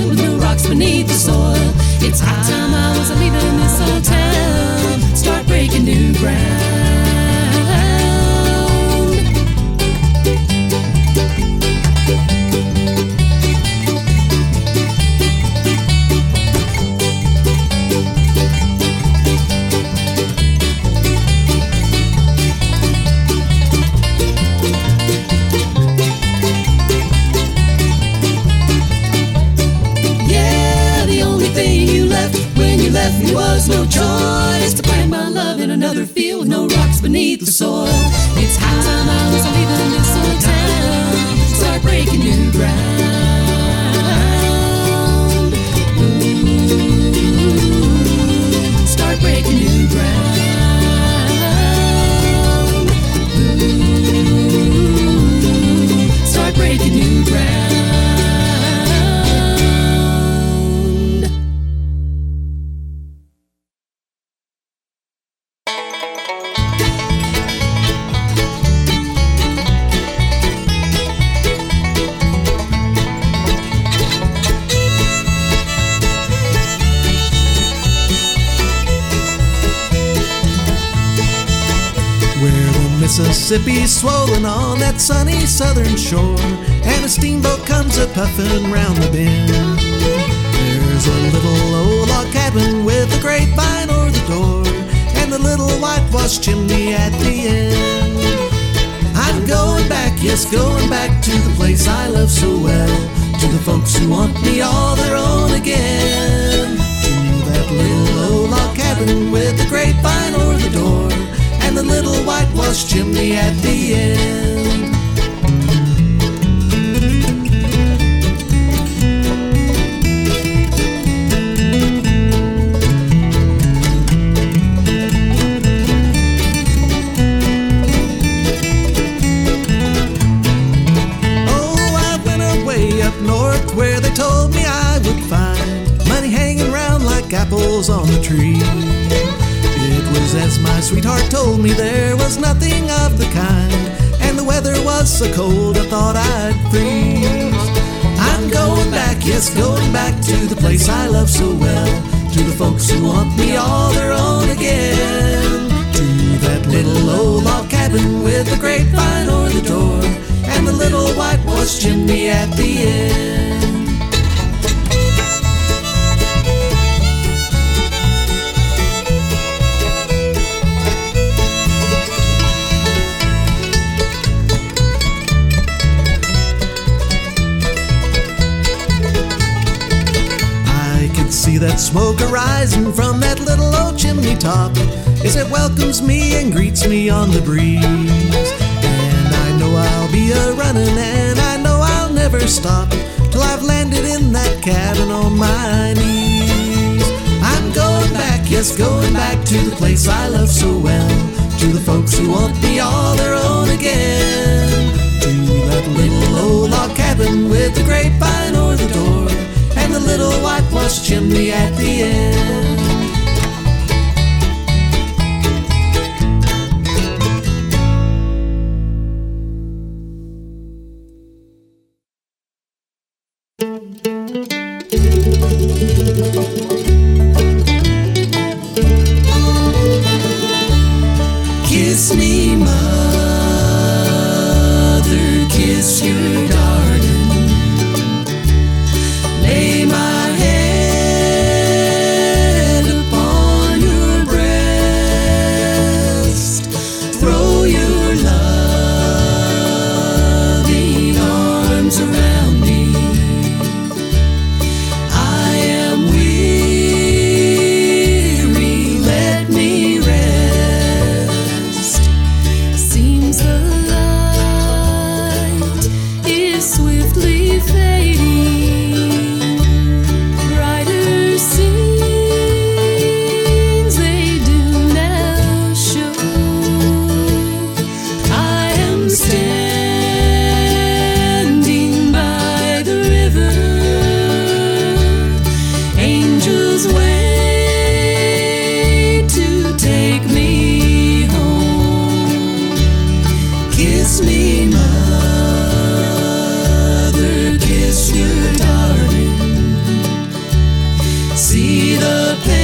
with rocks beneath the soil. It's high time I was leaving Mississippi's swollen on that sunny southern shore, and a steamboat comes a puffin' round the bend. There's a little old log cabin with a grapevine o'er the door, and a little whitewashed chimney at the end. I'm going back, yes, going back to the place I love so well, to the folks who want me all their own again. To that little old log cabin with the grapevine o'er the door, the little whitewashed chimney at the end. Oh, I went away up north where they told me I would find money hanging round like apples on the tree. My sweetheart told me there was nothing of the kind, and the weather was so cold I thought I'd freeze. I'm going back, yes, going back to the place I love so well, to the folks who want me all their own again. To that little old log cabin with the grapevine o'er the door, and the little whitewashed chimney at the end. That smoke arising from that little old chimney top as it welcomes me and greets me on the breeze. And I know I'll be a running and I know I'll never stop till I've landed in that cabin on my knees. I'm going back, yes, going back to the place I love so well, to the folks who want me all their own again. To that little old log cabin with the grapevine o'er the door little whitewashed chimney at the end. Kiss me, mother, kiss your the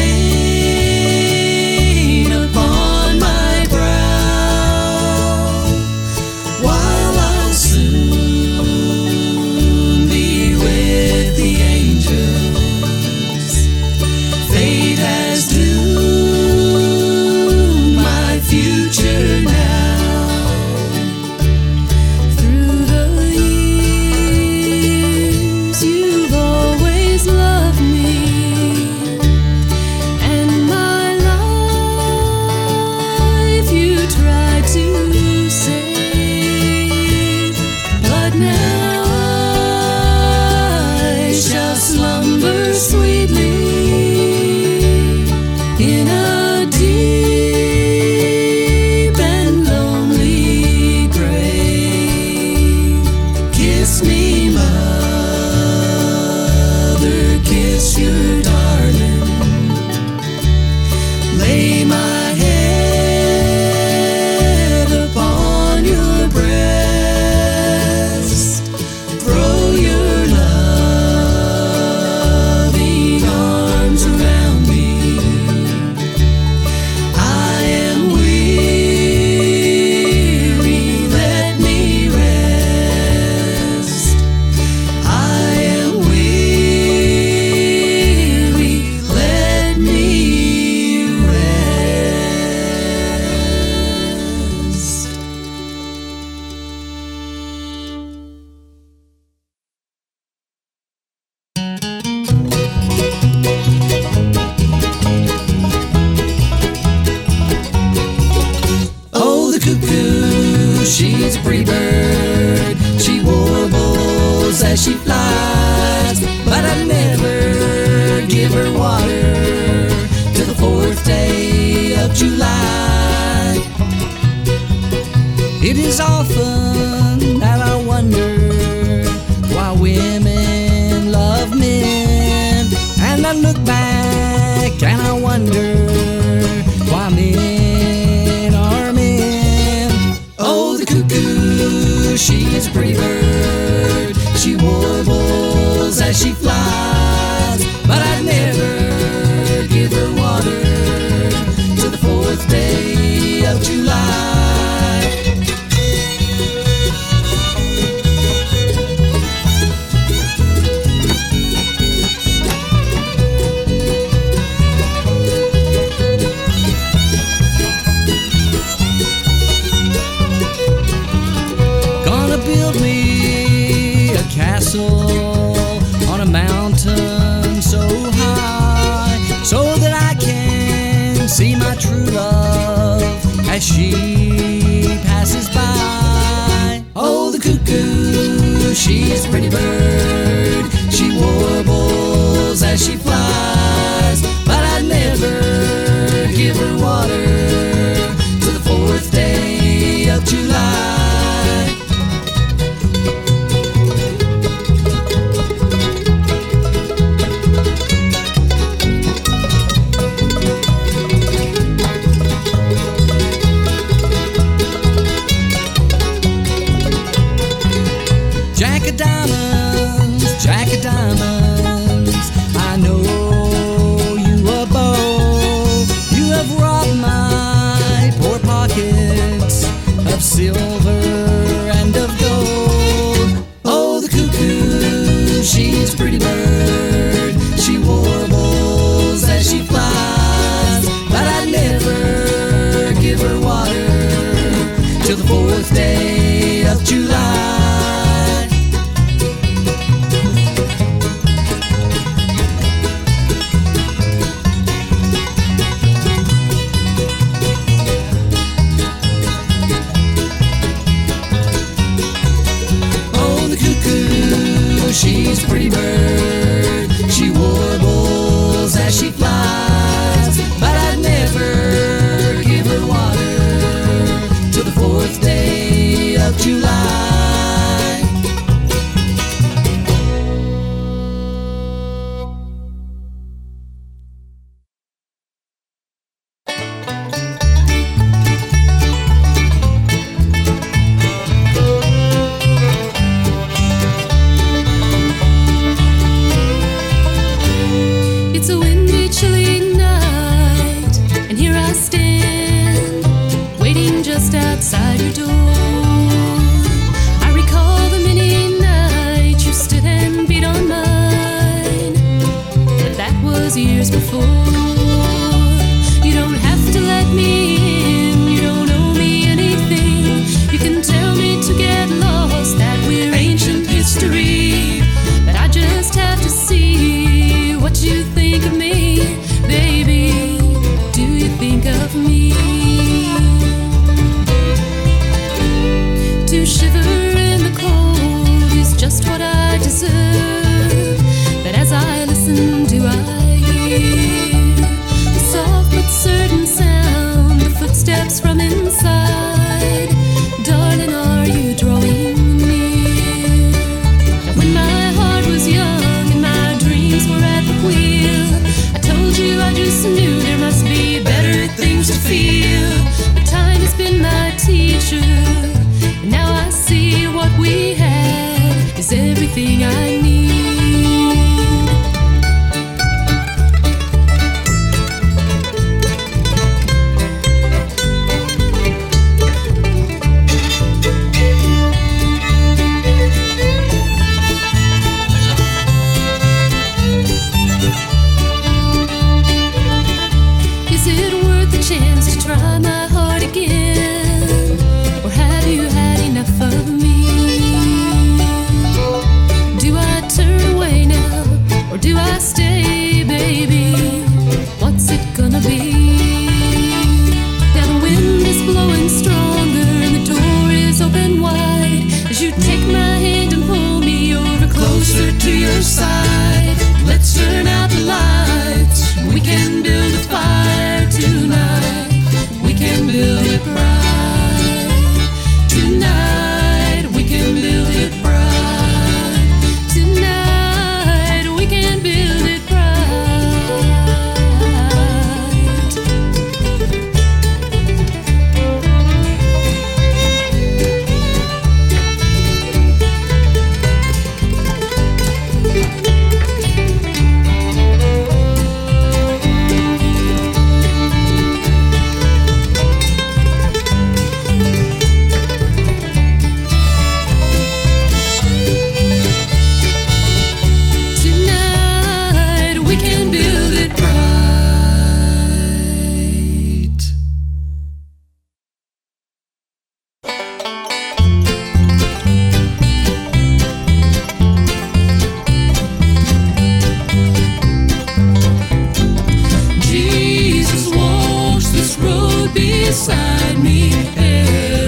beside me.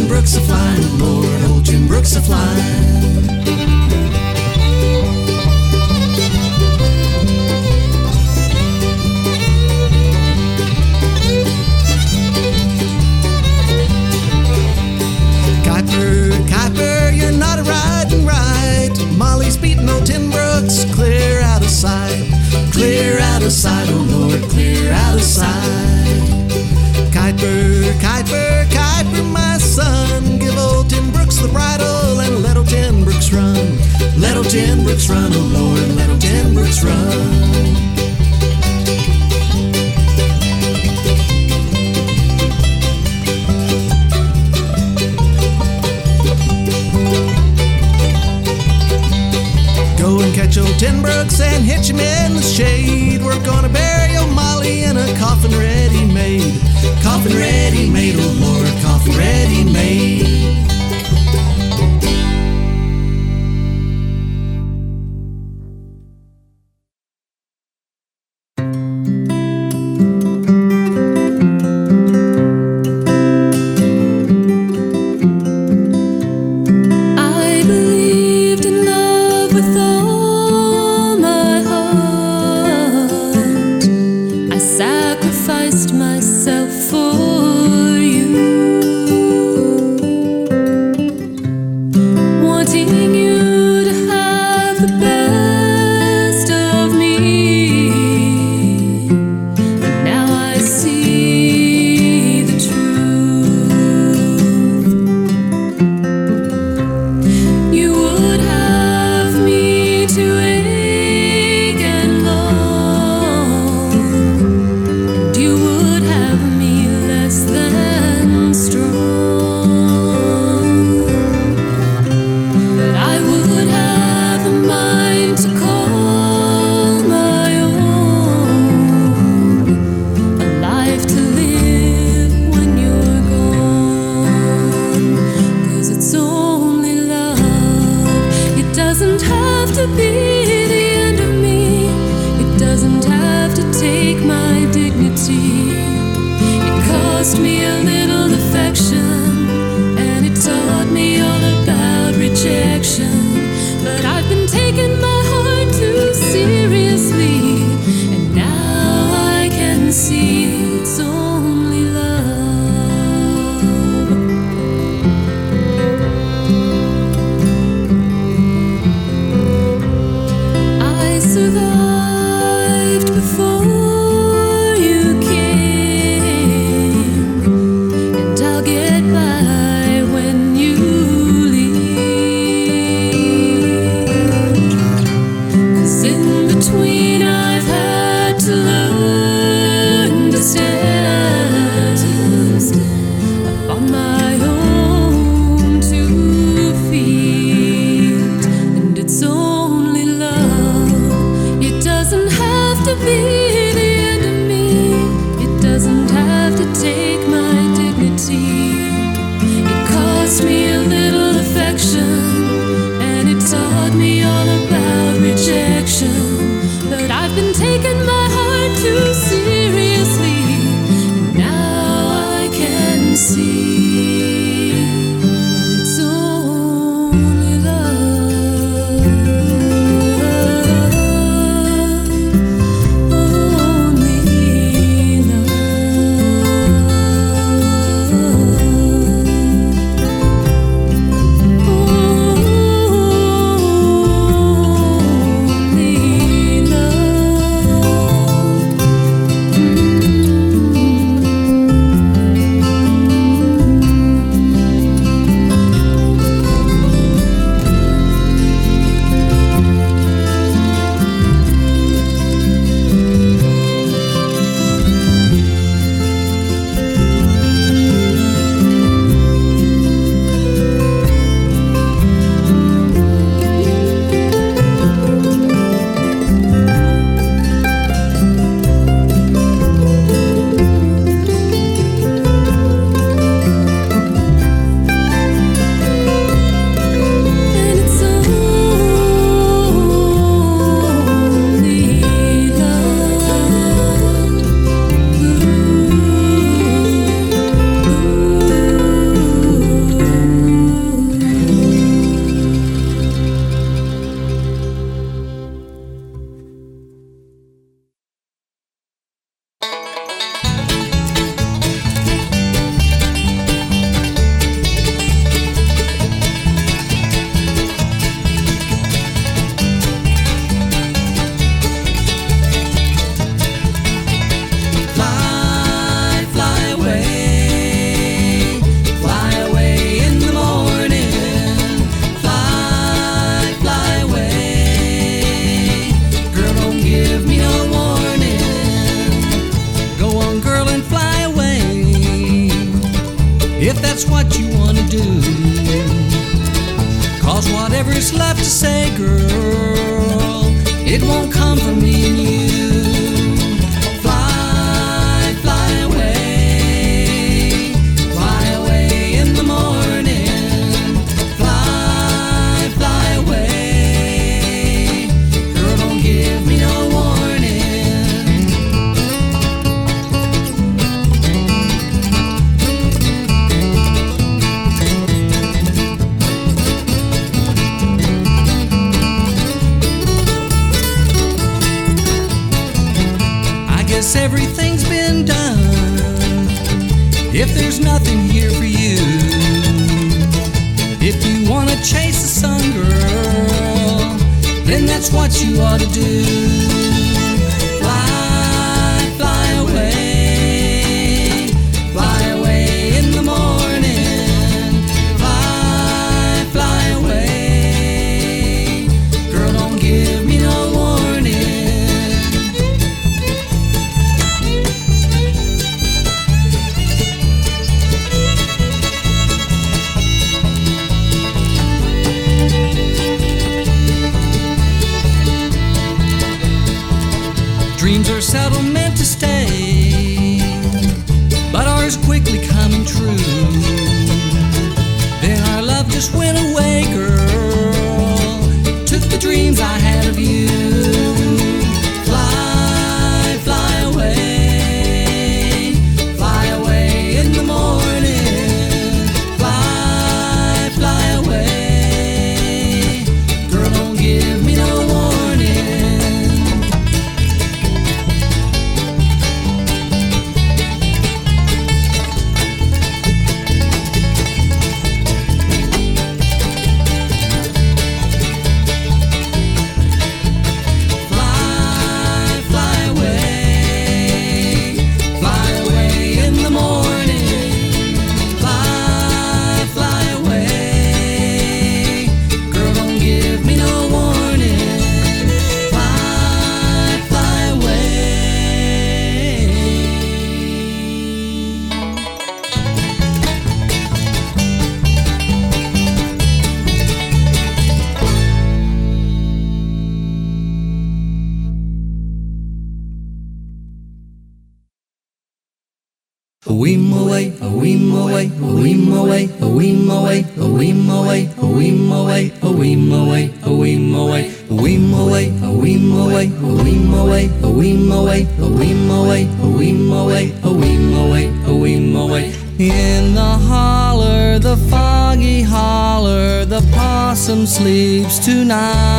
Jim Brooks a flying, Lord, old Jim Brooks a flying. You're not a right. Molly's old Brooks clear out of sight, clear out of sight, oh Lord, clear out of sight. Kuiper, Kuiper, Kuiper, my son. Give old Tim Brooks the bridle and let old Tim Brooks run. Let old Tim Brooks run, oh Lord, let old Tim Brooks run. Go and catch old Tim Brooks and hitch him in the shade. We're gonna bury old Molly in a coffin ready made. Coffin ready made, oh Lord, coffin ready made.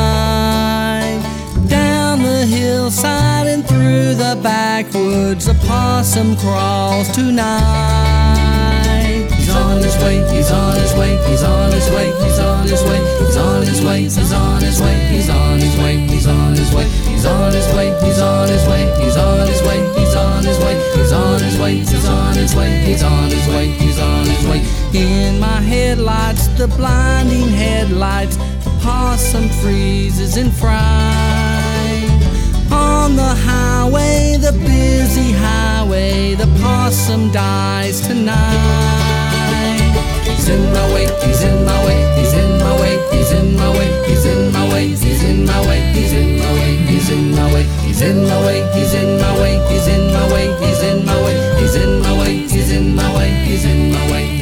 Tonight. Down the hillside and through the backwoods, a possum crawls tonight. He's on his way, he's on his way, he's on his way, he's on his way, he's on his way, he's on his way, he's on his way, he's on his way, he's on his way, he's on his way, he's on his way, he's on his way, he's on his way, he's on his way, he's on his way, he's on his way. In my headlights, the blinding headlights, possum freezes in fright. On the highway, the busy highway, the possum dies tonight. He's in my way, he's in my way, he's in my way, he's in my way, he's in my way, he's in my way, he's in my way, he's in my way, he's in my way, he's in my way, he's in my way, he's in my way, he's in my way, he's in my way, he's in my way,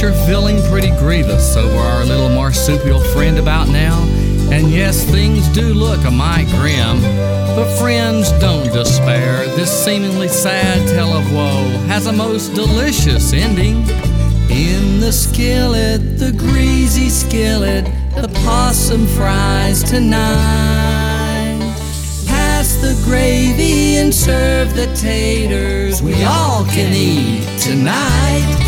you're feeling pretty grievous over our little marsupial friend about now. And yes, things do look a mite grim. But friends, don't despair. This seemingly sad tale of woe has a most delicious ending. In the skillet, the greasy skillet, the possum fries tonight. Pass the gravy and serve the taters we all can eat tonight.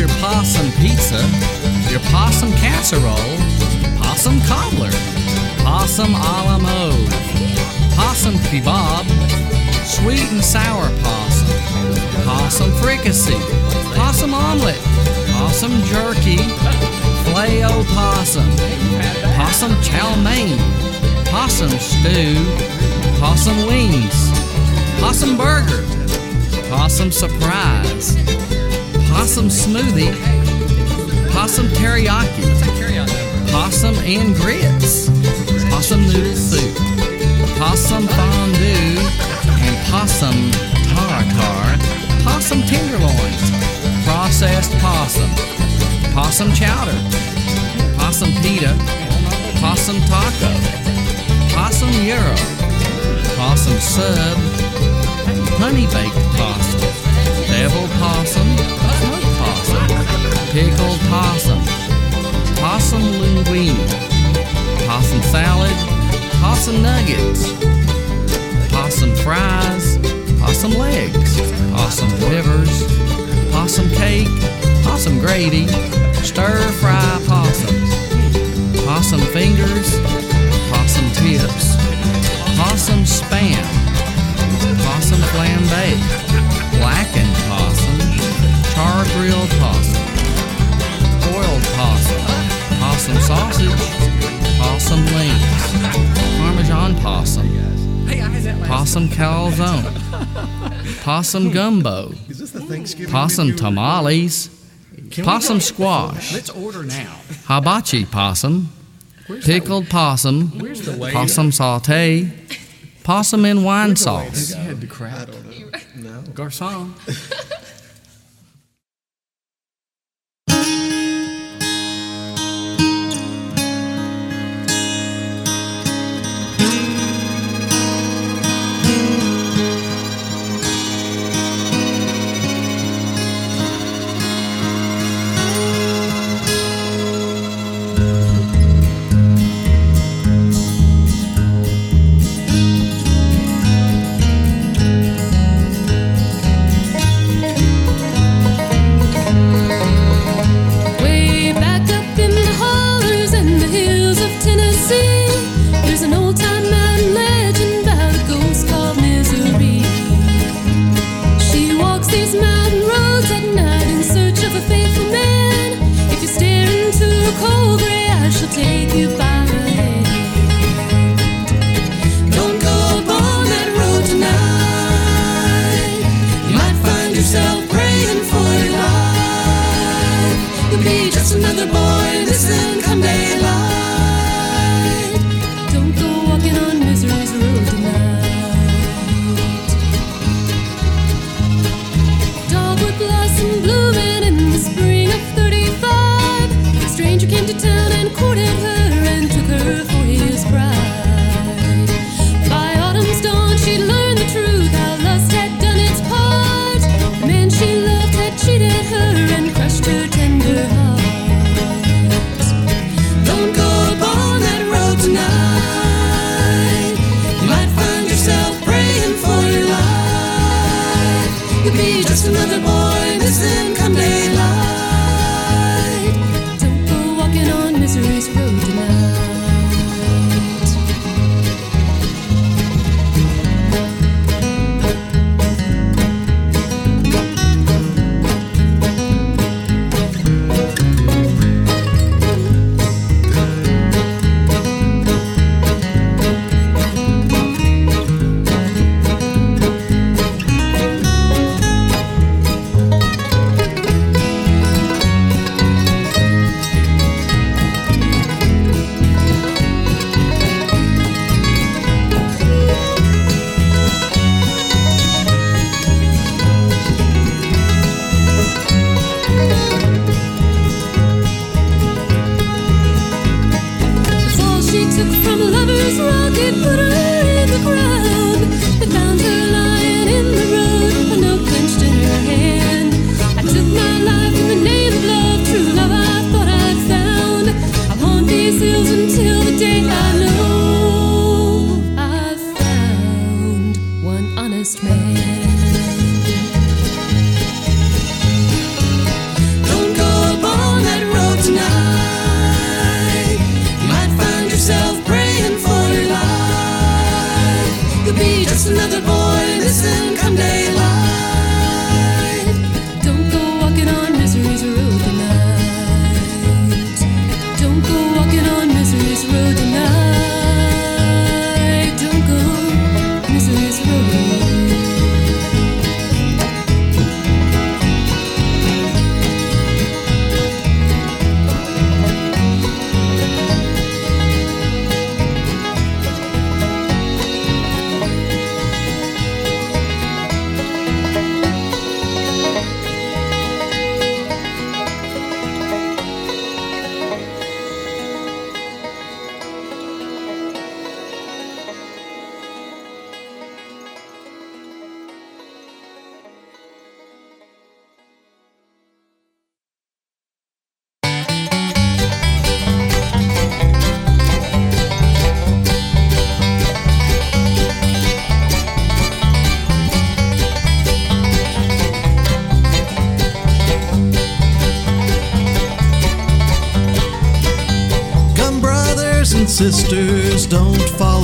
your possum pizza, your possum casserole, possum cobbler, possum a la mode, possum kebab, sweet and sour possum, possum fricassee, possum omelet, possum jerky, o possum, possum chow mein, possum stew, possum wings, possum burger, possum surprise possum smoothie, possum teriyaki, possum and grits, possum noodle soup, possum fondue, and possum tartar, possum tenderloins, processed possum, possum chowder, possum pita, possum taco, possum gyro, possum sub, honey baked possum, smoked possum, pickled possum, possum linguine, possum salad, possum nuggets, possum fries, possum legs, possum livers, possum cake, possum gravy, stir fry possums, possum fingers, possum tips, possum spam, possum flambe, blackened possum, char grilled possum, possum sausage, possum links, parmesan possum, possum calzone, possum gumbo, Is this the Thanksgiving possum tamales, possum squash, Let's order now. hibachi possum, pickled possum, Where's the way? possum saute, possum in wine sauce. had the crap. No. Garcon.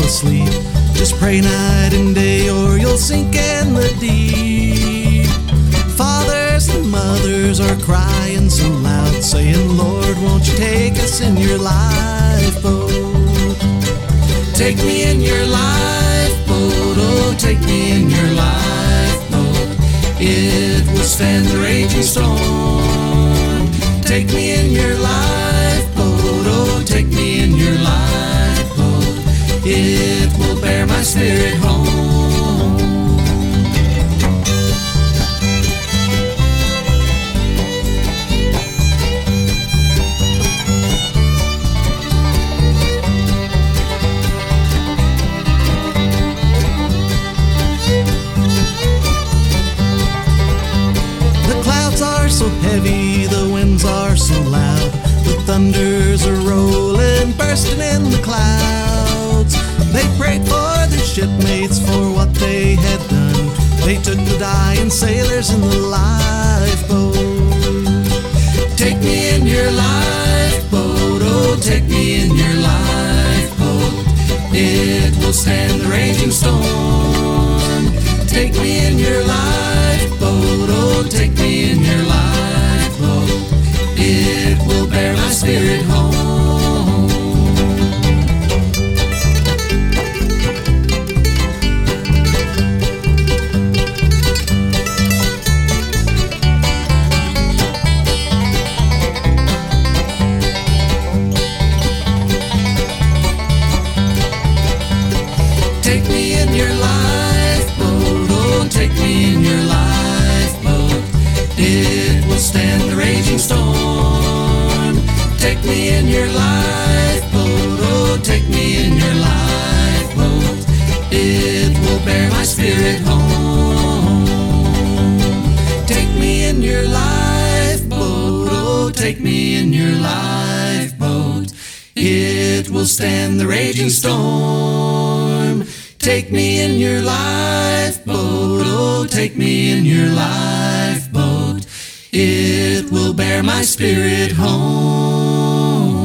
asleep. Just pray night and day, or you'll sink in the deep. Fathers and mothers are crying so loud, saying, Lord, won't you take us in your lifeboat? Take me in your lifeboat, oh, take me in your lifeboat. It will stand the raging storm. Take me in your lifeboat, It will bear my spirit home. Dying sailors in the lifeboat. Take me in your lifeboat, oh, take me in your lifeboat. It will stand the raging storm. Take me in your lifeboat, oh, take me in your lifeboat. It will bear my spirit home. Stand the raging storm. Take me in your lifeboat, oh, take me in your lifeboat. It will bear my spirit home.